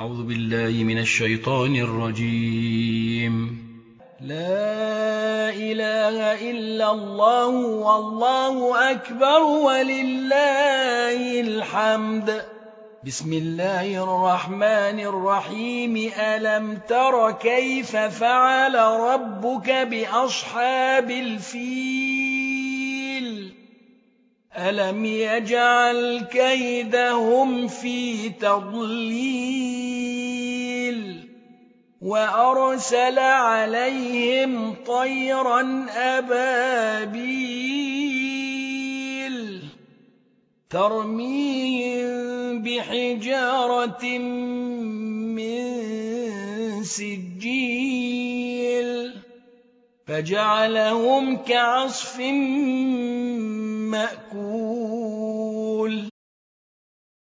أعوذ بالله من الشيطان الرجيم. لا إله إلا الله والله أكبر ولله الحمد. بسم الله الرحمن الرحيم. ألم تر كيف فعل ربك بأصحاب الفيل؟ ألم يجعل كيدهم في تضليل وأرسل عليهم طيرا أبابيل ترميهم بحجارة من سجيل فجعلهم كعصف مأكول.